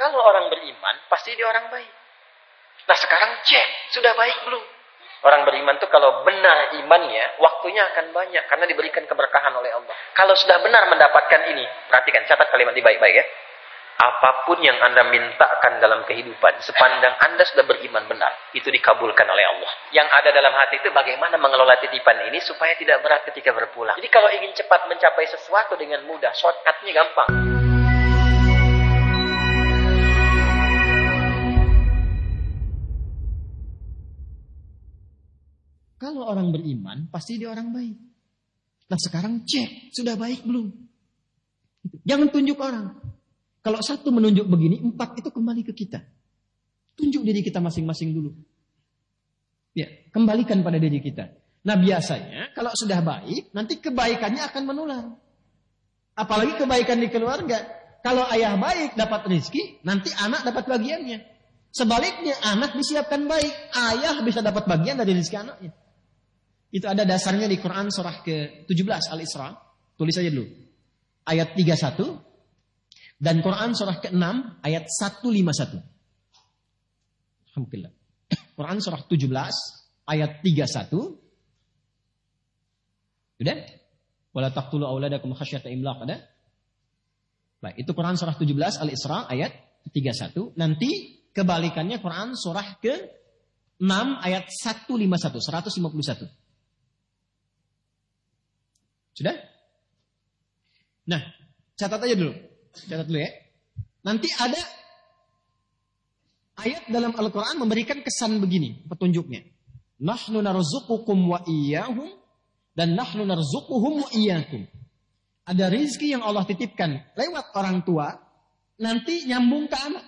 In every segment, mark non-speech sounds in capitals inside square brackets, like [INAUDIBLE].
Kalau orang beriman, pasti dia orang baik. Nah sekarang cek, sudah baik belum? Orang beriman tuh kalau benar imannya, waktunya akan banyak karena diberikan keberkahan oleh Allah. Kalau sudah benar mendapatkan ini, perhatikan, catat kalimat ini baik-baik ya. Apa pun yang Anda mintakan dalam kehidupan, sepandang Anda sudah beriman benar, itu dikabulkan oleh Allah. Yang ada dalam hati itu bagaimana mengelola titipan ini supaya tidak berat ketika berpulang. Jadi kalau ingin cepat mencapai sesuatu dengan mudah, shortcutnya gampang. Orang beriman, pasti dia orang baik. Nah sekarang cek, sudah baik belum? Jangan tunjuk orang. Kalau satu menunjuk begini, empat itu kembali ke kita. Tunjuk diri kita masing-masing dulu. Ya, kembalikan pada diri kita. Nah biasanya kalau sudah baik, nanti kebaikannya akan menular. Apalagi kebaikan di keluarga. Kalau ayah baik dapat rezeki, nanti anak dapat bagiannya. Sebaliknya anak disiapkan baik, ayah bisa dapat bagian dari rezeki anaknya. Itu ada dasarnya di Quran surah ke-17 Al-Isra. Tulis saja dulu. Ayat 31 dan Quran surah ke-6 ayat 151. Alhamdulillah. [COUGHS] Quran surah 17 ayat 31. Sudah? Wala taqtulu auladakum khasyata imlaq ada? Baik, itu Quran surah 17 Al-Isra ayat 31. Nanti kebalikannya Quran surah ke-6 ayat 151, 151. Sudah? Nah, catat aja dulu. Catat dulu ya. Nanti ada ayat dalam Al-Quran memberikan kesan begini petunjuknya. Nahnu narzuqukum wa iyyahum dan nahnu narzuquhum wa iyyakum. Ada rizki yang Allah titipkan lewat orang tua, nanti nyambung ke anak.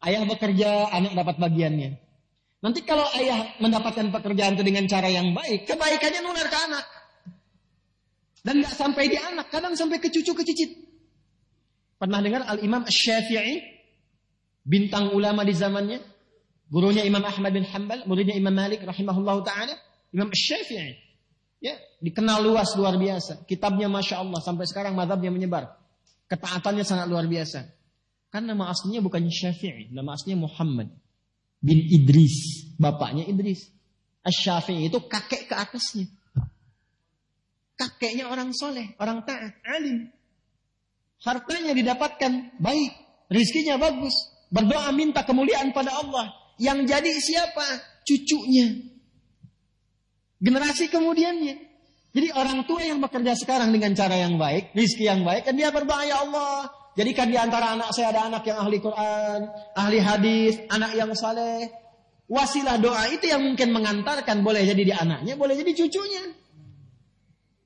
Ayah bekerja, anak dapat bagiannya. Nanti kalau ayah mendapatkan pekerjaan itu dengan cara yang baik, kebaikannya nular ke anak. Dan nggak sampai di anak, kadang sampai ke cucu ke cicit. Pernah dengar Al-Imam Syafi'i? Bintang ulama di zamannya. Gurunya Imam Ahmad bin Hanbal, muridnya Imam Malik rahimahullah ta'ala. Imam Syafi'i. Ya, dikenal luas luar biasa. Kitabnya Masya Allah, sampai sekarang madhabnya menyebar. Ketaatannya sangat luar biasa. Kan nama aslinya bukan Syafi'i, nama aslinya Muhammad bin Idris. Bapaknya Idris. Asy-Syafi'i itu kakek ke atasnya. Kakeknya orang soleh, orang taat, alim. Hartanya didapatkan baik, rizkinya bagus. Berdoa minta kemuliaan pada Allah. Yang jadi siapa? Cucunya. Generasi kemudiannya. Jadi orang tua yang bekerja sekarang dengan cara yang baik, rizki yang baik, kan dia berdoa ya Allah. Jadikan di antara anak saya ada anak yang ahli Quran, ahli hadis, anak yang saleh. Wasilah doa itu yang mungkin mengantarkan boleh jadi di anaknya, boleh jadi cucunya.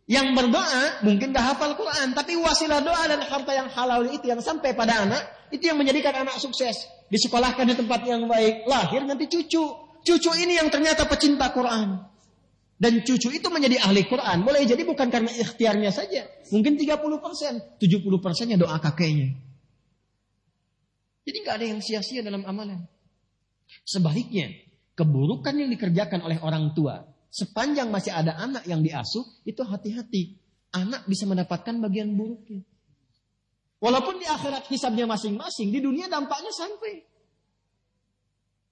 Yang berdoa mungkin gak hafal Quran, tapi wasilah doa dan harta yang halal itu yang sampai pada anak, itu yang menjadikan anak sukses. Disekolahkan di tempat yang baik, lahir nanti cucu. Cucu ini yang ternyata pecinta Quran. Dan cucu itu menjadi ahli Quran. Boleh jadi bukan karena ikhtiarnya saja. Mungkin 30 persen. 70 persennya doa kakeknya. Jadi nggak ada yang sia-sia dalam amalan. Sebaliknya, keburukan yang dikerjakan oleh orang tua Sepanjang masih ada anak yang diasuh, itu hati-hati. Anak bisa mendapatkan bagian buruknya. Walaupun di akhirat hisabnya masing-masing, di dunia dampaknya sampai.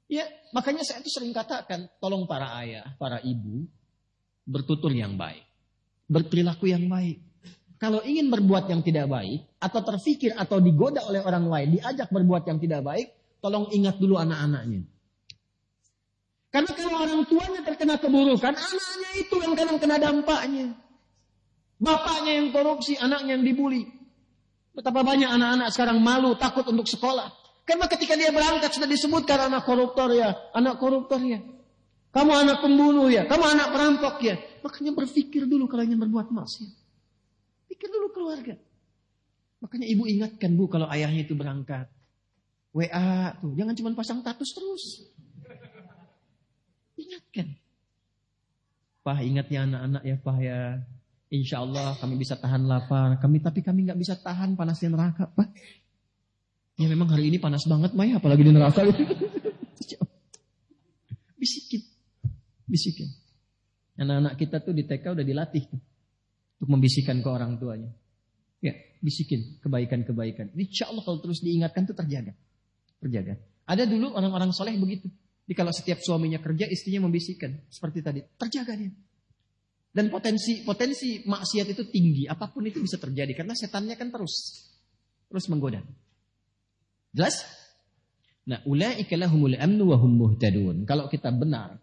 Ya, makanya saya itu sering katakan, tolong para ayah, para ibu, bertutur yang baik. Berperilaku yang baik. Kalau ingin berbuat yang tidak baik, atau terfikir atau digoda oleh orang lain, diajak berbuat yang tidak baik, tolong ingat dulu anak-anaknya. Karena kalau orang tuanya terkena keburukan, anaknya itu yang kadang kena dampaknya. Bapaknya yang korupsi, anaknya yang dibully. Betapa banyak anak-anak sekarang malu, takut untuk sekolah. Karena ketika dia berangkat sudah disebutkan anak koruptor ya, anak koruptor ya. Kamu anak pembunuh ya, kamu anak perampok ya. Makanya berpikir dulu kalau ingin berbuat maksiat. Pikir dulu keluarga. Makanya ibu ingatkan bu kalau ayahnya itu berangkat. WA tuh, jangan cuma pasang status terus. Ingatkan. Pak ingat ya anak-anak ya Pak ya. Insya Allah kami bisa tahan lapar. Kami tapi kami nggak bisa tahan panasnya neraka Pak. Ya memang hari ini panas banget Maya apalagi di neraka. [LAUGHS] Bisikin. Bisikin. Anak-anak kita tuh di TK udah dilatih tuh. Untuk membisikkan ke orang tuanya. Ya. bisikin kebaikan-kebaikan. Insya Allah kalau terus diingatkan itu terjaga. Terjaga. Ada dulu orang-orang soleh begitu. Jadi kalau setiap suaminya kerja, istrinya membisikkan. Seperti tadi. Terjaga dia. Dan potensi potensi maksiat itu tinggi. Apa pun itu bisa terjadi. Karena setannya kan terus. Terus menggoda. Jelas? Nah, ulaika lahumul amnu wa hum muhtadun. Kalau kita benar,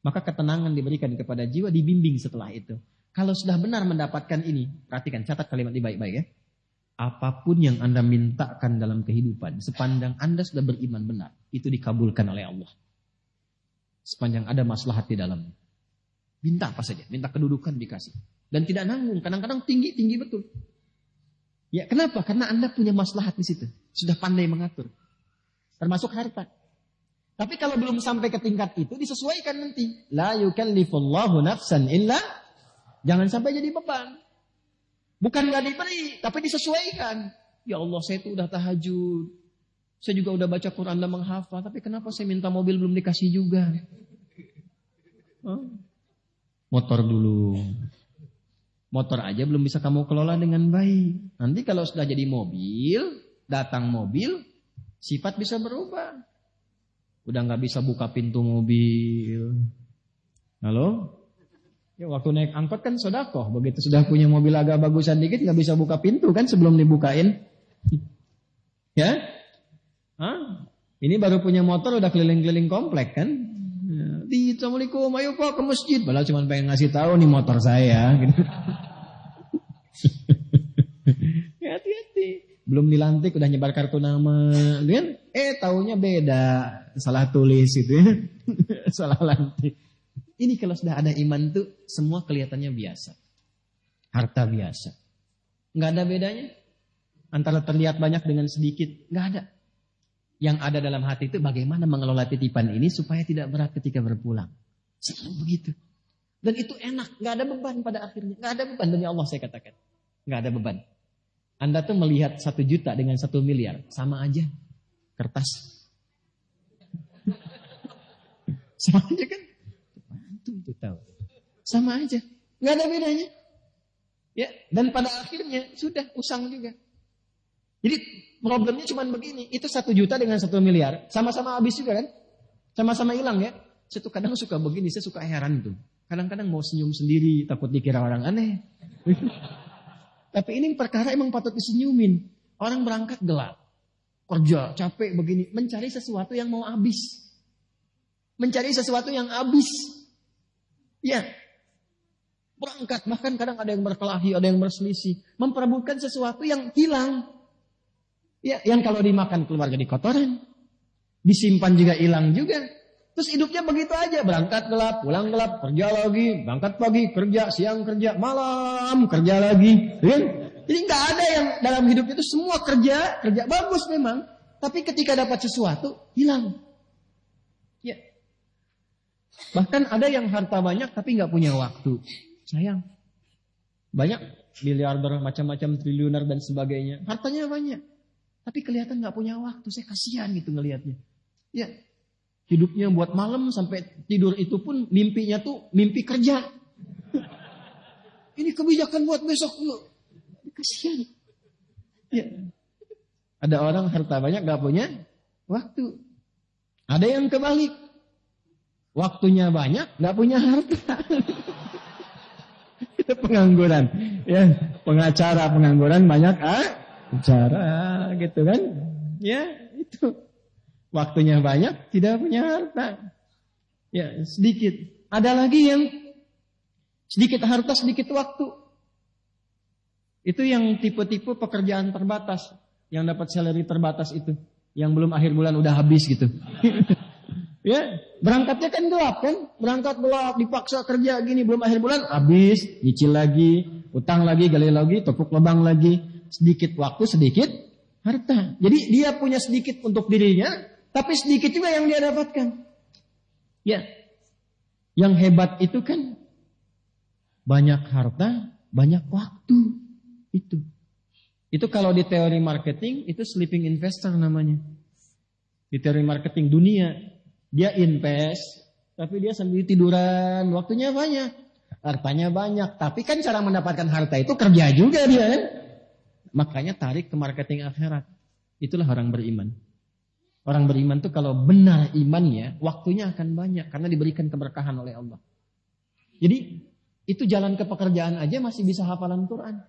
maka ketenangan diberikan kepada jiwa dibimbing setelah itu. Kalau sudah benar mendapatkan ini, perhatikan catat kalimat ini baik-baik ya. Apa pun yang Anda mintakan dalam kehidupan, sepanjang Anda sudah beriman benar, itu dikabulkan oleh Allah. Sepanjang ada maslahat di dalamnya. Minta apa saja, minta kedudukan dikasih. Dan tidak nanggung, kadang-kadang tinggi-tinggi betul. Ya kenapa? Karena Anda punya maslahat di situ. Sudah pandai mengatur. Termasuk harta. Tapi kalau belum sampai ke tingkat itu disesuaikan nanti. La yukallifullahu nafsan illa Jangan sampai jadi beban. Bukan nggak diberi, tapi disesuaikan. Ya Allah, saya itu udah tahajud. Saya juga udah baca Quran dan menghafal. Tapi kenapa saya minta mobil belum dikasih juga? Motor dulu. Motor aja belum bisa kamu kelola dengan baik. Nanti kalau sudah jadi mobil, datang mobil, sifat bisa berubah. Udah nggak bisa buka pintu mobil. Halo? Ya, waktu naik angkot kan sodakoh. Begitu sudah punya mobil agak bagusan dikit nggak bisa buka pintu kan sebelum dibukain. ya? Hah? Ini baru punya motor udah keliling-keliling komplek kan? Ya, di Assalamualaikum, ayo pak ke masjid. Padahal cuma pengen ngasih tahu nih motor saya. Gitu. [LAUGHS] hati-hati. Belum dilantik udah nyebar kartu nama, kan? Eh tahunya beda, salah tulis itu ya. [LAUGHS] salah lantik. Ini kalau sudah ada iman tuh semua kelihatannya biasa. Harta biasa. Nggak ada bedanya. Antara terlihat banyak dengan sedikit. Nggak ada. Yang ada dalam hati itu bagaimana mengelola titipan ini supaya tidak berat ketika berpulang. Selalu begitu. Dan itu enak. Nggak ada beban pada akhirnya. Nggak ada beban demi Allah saya katakan. Nggak ada beban. Anda tuh melihat satu juta dengan satu miliar. Sama aja. Kertas. [LAUGHS] Sama aja kan? itu tahu. Sama aja. Nggak ada bedanya. Ya, dan pada akhirnya sudah usang juga. Jadi problemnya cuma begini, itu satu juta dengan satu miliar, sama-sama habis juga kan? Sama-sama hilang ya. Saya tuh kadang suka begini, saya suka heran tuh. Kadang-kadang mau senyum sendiri, takut dikira orang aneh. [LAUGHS] Tapi ini perkara emang patut disenyumin. Orang berangkat gelap, kerja, capek begini, mencari sesuatu yang mau habis. Mencari sesuatu yang habis. Ya. Berangkat, bahkan kadang ada yang berkelahi, ada yang berselisih. Memperebutkan sesuatu yang hilang. Ya, yang kalau dimakan keluar jadi kotoran. Disimpan juga hilang juga. Terus hidupnya begitu aja, berangkat gelap, pulang gelap, kerja lagi, berangkat pagi, kerja, siang kerja, malam kerja lagi. Ya? Jadi nggak ada yang dalam hidup itu semua kerja, kerja bagus memang. Tapi ketika dapat sesuatu, hilang. Ya, Bahkan ada yang harta banyak tapi nggak punya waktu. Sayang. Banyak miliarder, macam-macam triliuner dan sebagainya. Hartanya banyak. Tapi kelihatan nggak punya waktu. Saya kasihan gitu ngelihatnya. Ya, hidupnya buat malam sampai tidur itu pun mimpinya tuh mimpi kerja. Ini kebijakan buat besok yuk. Kasihan. Ya. Ada orang harta banyak gak punya waktu. Ada yang kebalik. Waktunya banyak, nggak punya harta. itu pengangguran. Ya, pengacara pengangguran banyak ah, cara gitu kan. Ya, itu. Waktunya banyak, tidak punya harta. Ya, sedikit. Ada lagi yang sedikit harta, sedikit waktu. Itu yang tipe-tipe pekerjaan terbatas. Yang dapat salary terbatas itu. Yang belum akhir bulan udah habis gitu. [LAUGHS] Ya, berangkatnya kan gelap kan? Berangkat gelap, dipaksa kerja gini belum akhir bulan habis, nyicil lagi, utang lagi, gali lagi, tepuk lubang lagi, sedikit waktu sedikit harta. Jadi dia punya sedikit untuk dirinya, tapi sedikit juga yang dia dapatkan. Ya. Yang hebat itu kan banyak harta, banyak waktu. Itu. Itu kalau di teori marketing itu sleeping investor namanya. Di teori marketing dunia dia invest, tapi dia sambil tiduran, waktunya banyak. Hartanya banyak, tapi kan cara mendapatkan harta itu kerja juga dia kan. Makanya tarik ke marketing akhirat. Itulah orang beriman. Orang beriman tuh kalau benar imannya, waktunya akan banyak karena diberikan keberkahan oleh Allah. Jadi itu jalan ke pekerjaan aja masih bisa hafalan Quran.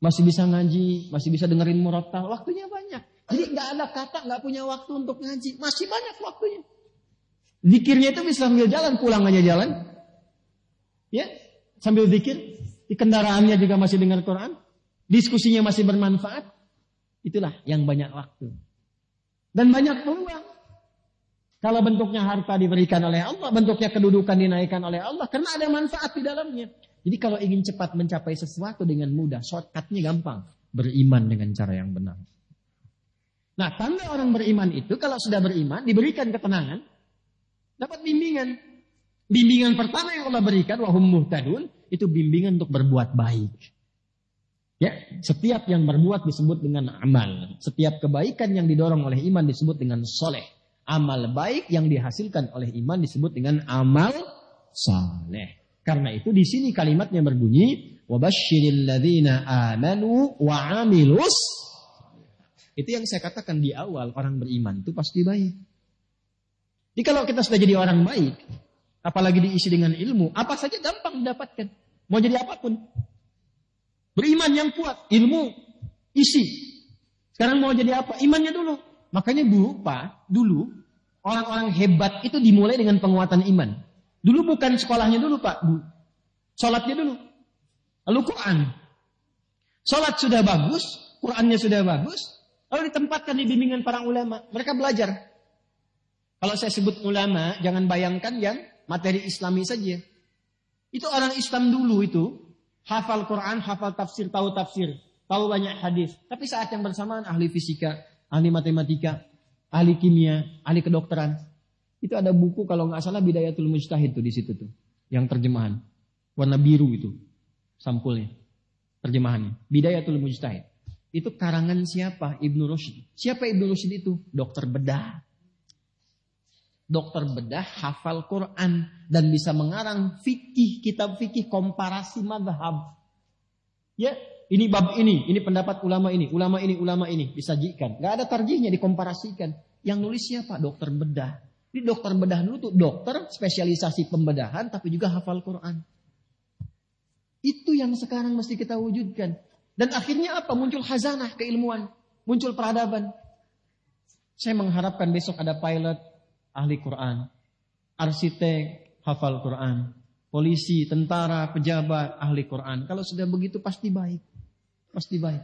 Masih bisa ngaji, masih bisa dengerin murattal, waktunya banyak. Jadi nggak ada kata nggak punya waktu untuk ngaji, masih banyak waktunya. Zikirnya itu bisa sambil jalan, pulang aja jalan. Ya, sambil zikir, di kendaraannya juga masih dengar Quran, diskusinya masih bermanfaat. Itulah yang banyak waktu. Dan banyak peluang. Kalau bentuknya harta diberikan oleh Allah, bentuknya kedudukan dinaikkan oleh Allah, karena ada manfaat di dalamnya. Jadi kalau ingin cepat mencapai sesuatu dengan mudah, shortcutnya gampang. Beriman dengan cara yang benar. Nah, tanda orang beriman itu kalau sudah beriman diberikan ketenangan, dapat bimbingan. Bimbingan pertama yang Allah berikan wahum muhtadun itu bimbingan untuk berbuat baik. Ya, setiap yang berbuat disebut dengan amal. Setiap kebaikan yang didorong oleh iman disebut dengan soleh. Amal baik yang dihasilkan oleh iman disebut dengan amal soleh. Karena itu di sini kalimatnya berbunyi wabashiril ladzina amanu wa itu yang saya katakan di awal orang beriman itu pasti baik. Jadi kalau kita sudah jadi orang baik, apalagi diisi dengan ilmu, apa saja gampang mendapatkan. Mau jadi apa pun. Beriman yang kuat, ilmu, isi. Sekarang mau jadi apa? Imannya dulu. Makanya dulu Pak, dulu orang-orang hebat itu dimulai dengan penguatan iman. Dulu bukan sekolahnya dulu Pak, Bu. Sholatnya dulu. Lalu Quran. Sholat sudah bagus, Qurannya sudah bagus, lalu ditempatkan di bimbingan para ulama. Mereka belajar. Kalau saya sebut ulama, jangan bayangkan yang materi islami saja. Itu orang Islam dulu itu, hafal Quran, hafal tafsir, tahu tafsir, tahu banyak hadis. Tapi saat yang bersamaan ahli fisika, ahli matematika, ahli kimia, ahli kedokteran. Itu ada buku kalau nggak salah Bidayatul Mujtahid tuh di situ tuh, yang terjemahan warna biru itu sampulnya, terjemahannya. Bidayatul Mujtahid. Itu karangan siapa? Ibnu Rushd. Siapa Ibnu Rushd itu? Dokter bedah. Dokter bedah hafal Quran dan bisa mengarang fikih, kitab fikih komparasi madhab. Ya, ini bab ini, ini pendapat ulama ini, ulama ini, ulama ini disajikan. Gak ada tarjihnya dikomparasikan. Yang nulis siapa? Dokter bedah. Di dokter bedah dulu tuh dokter spesialisasi pembedahan tapi juga hafal Quran. Itu yang sekarang mesti kita wujudkan. Dan akhirnya apa? Muncul hazanah keilmuan, muncul peradaban. Saya mengharapkan besok ada pilot, ahli Quran, arsitek, hafal Quran, polisi, tentara, pejabat, ahli Quran. Kalau sudah begitu pasti baik. Pasti baik.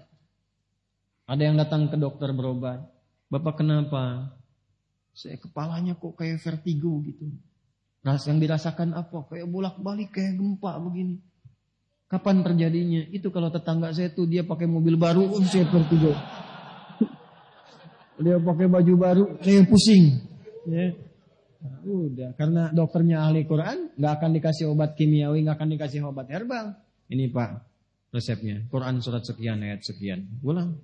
Ada yang datang ke dokter berobat. Bapak kenapa? Saya kepalanya kok kayak vertigo gitu. Ras yang dirasakan apa? Kayak bolak-balik kayak gempa begini. Kapan terjadinya? Itu kalau tetangga saya tuh dia pakai mobil baru, oh, saya vertigo. [LAUGHS] dia pakai baju baru, saya pusing. Ya. Nah, udah, karena dokternya ahli Quran, nggak akan dikasih obat kimiawi, nggak akan dikasih obat herbal. Ini Pak, resepnya. Quran surat sekian, ayat sekian. Ulang.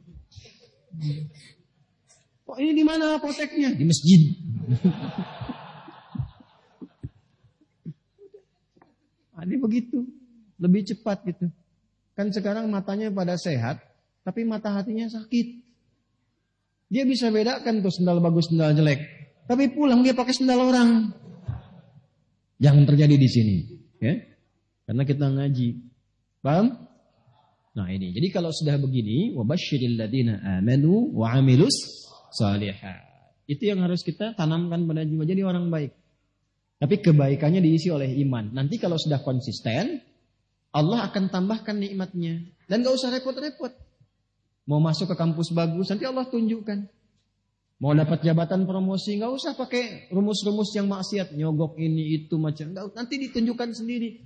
Kok ini di mana apoteknya? Di masjid. [LAUGHS] Ini begitu. Lebih cepat gitu. Kan sekarang matanya pada sehat, tapi mata hatinya sakit. Dia bisa bedakan tuh sendal bagus, sendal jelek. Tapi pulang dia pakai sendal orang. Jangan terjadi di sini, ya. Karena kita ngaji. Paham? Nah ini, jadi kalau sudah begini, wabasyiril ladina amanu wa amilus salihat. Itu yang harus kita tanamkan pada jiwa jadi orang baik. Tapi kebaikannya diisi oleh iman. Nanti kalau sudah konsisten, Allah akan tambahkan nikmatnya. Dan gak usah repot-repot. Mau masuk ke kampus bagus, nanti Allah tunjukkan. Mau dapat jabatan promosi, nggak usah pakai rumus-rumus yang maksiat, nyogok ini itu macam. Nggak, nanti ditunjukkan sendiri.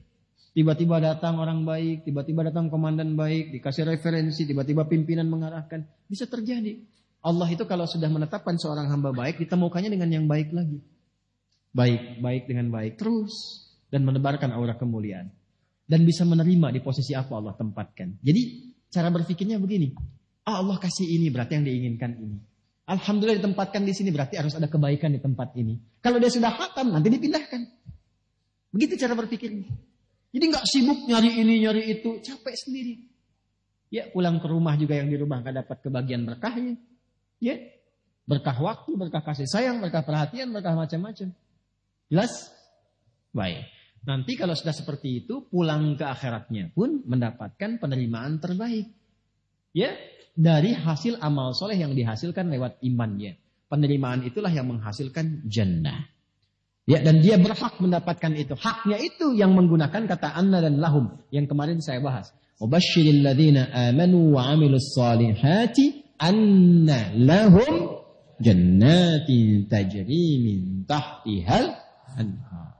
Tiba-tiba datang orang baik, tiba-tiba datang komandan baik, dikasih referensi, tiba-tiba pimpinan mengarahkan. Bisa terjadi. Allah itu kalau sudah menetapkan seorang hamba baik, ditemukannya dengan yang baik lagi. Baik, baik dengan baik terus. Dan menebarkan aura kemuliaan. Dan bisa menerima di posisi apa Allah tempatkan. Jadi cara berpikirnya begini. Ah, Allah kasih ini berarti yang diinginkan ini. Alhamdulillah ditempatkan di sini berarti harus ada kebaikan di tempat ini. Kalau dia sudah hatam nanti dipindahkan. Begitu cara berpikirnya. Jadi nggak sibuk nyari ini nyari itu, capek sendiri. Ya, pulang ke rumah juga yang di rumah gak dapat kebagian berkahnya. Ya, berkah waktu, berkah kasih sayang, berkah perhatian, berkah macam-macam. Jelas? Baik. Nanti kalau sudah seperti itu, pulang ke akhiratnya pun mendapatkan penerimaan terbaik. Ya, dari hasil amal soleh yang dihasilkan lewat imannya. Penerimaan itulah yang menghasilkan jannah. Ya, dan dia berhak mendapatkan itu. Haknya itu yang menggunakan kata anna dan lahum yang kemarin saya bahas. Mubashiril ladzina amanu wa amilus salihati anna lahum jannatin tajri min tahtihal anhar.